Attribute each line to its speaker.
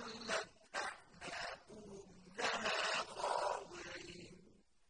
Speaker 1: ضلت